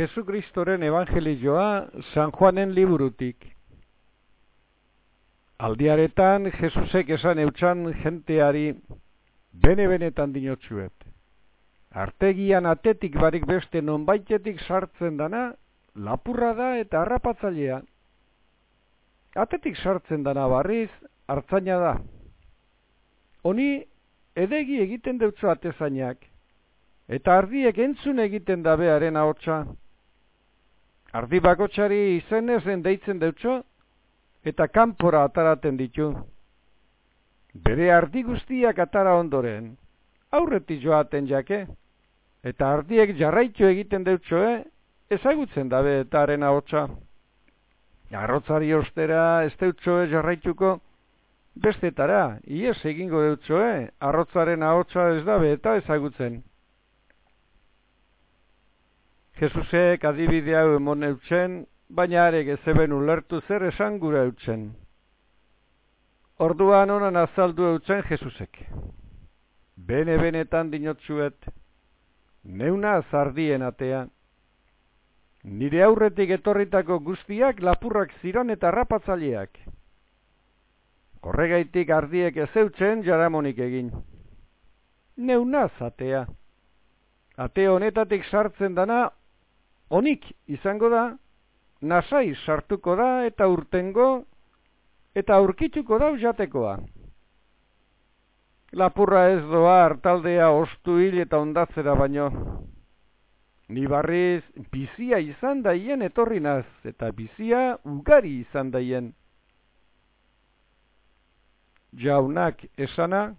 Jesu Kristoren evangelioa San Juanen liburutik. Aldiaretan Jesusek esan eutxan jenteari bene-benetan dinotxuet. Artegian atetik barik beste nonbaitetik sartzen dana, lapurra da eta harrapatzailea. Atetik sartzen dana barriz, hartzaina da. Honi, edegi egiten deutzu atezainak, eta ardiek entzun egiten dabearen ahotsa. Ardi bakotxari izenezen deitzen deutxo, eta kanpora ataraten ditu. Bere ardi guztiak atara ondoren, aurreti joaten jake, eta ardiek jarraitu egiten deutxoe, ezagutzen dabe eta haren ahotsa. Arrotzari ostera ez deutxoe jarraituko, bestetara, ies egingo deutxoe, arrotzaren ahotsa ez dabe eta ezagutzen. Jesusek adibide hau emon eutzen, baina arek ezeben ulertu zer esan gura eutzen. Orduan honan azaldu eutzen Jesusek. Bene-benetan dinotzuet, neuna zardien atea. Nire aurretik etorritako guztiak lapurrak ziran eta rapatzaliak. Korregaitik ardiek ez eutzen jaramonik egin. Neunaz atea. Ate honetatik sartzen dana Onik izango da, nasai sartuko da eta urtengo eta aurkituko da jatekoa. Lapurra ez doa hartaldea ostu hil eta ondatzera baino. Ni barriz bizia izan daien etorri naz, eta bizia ugari izan daien. Jaunak esana,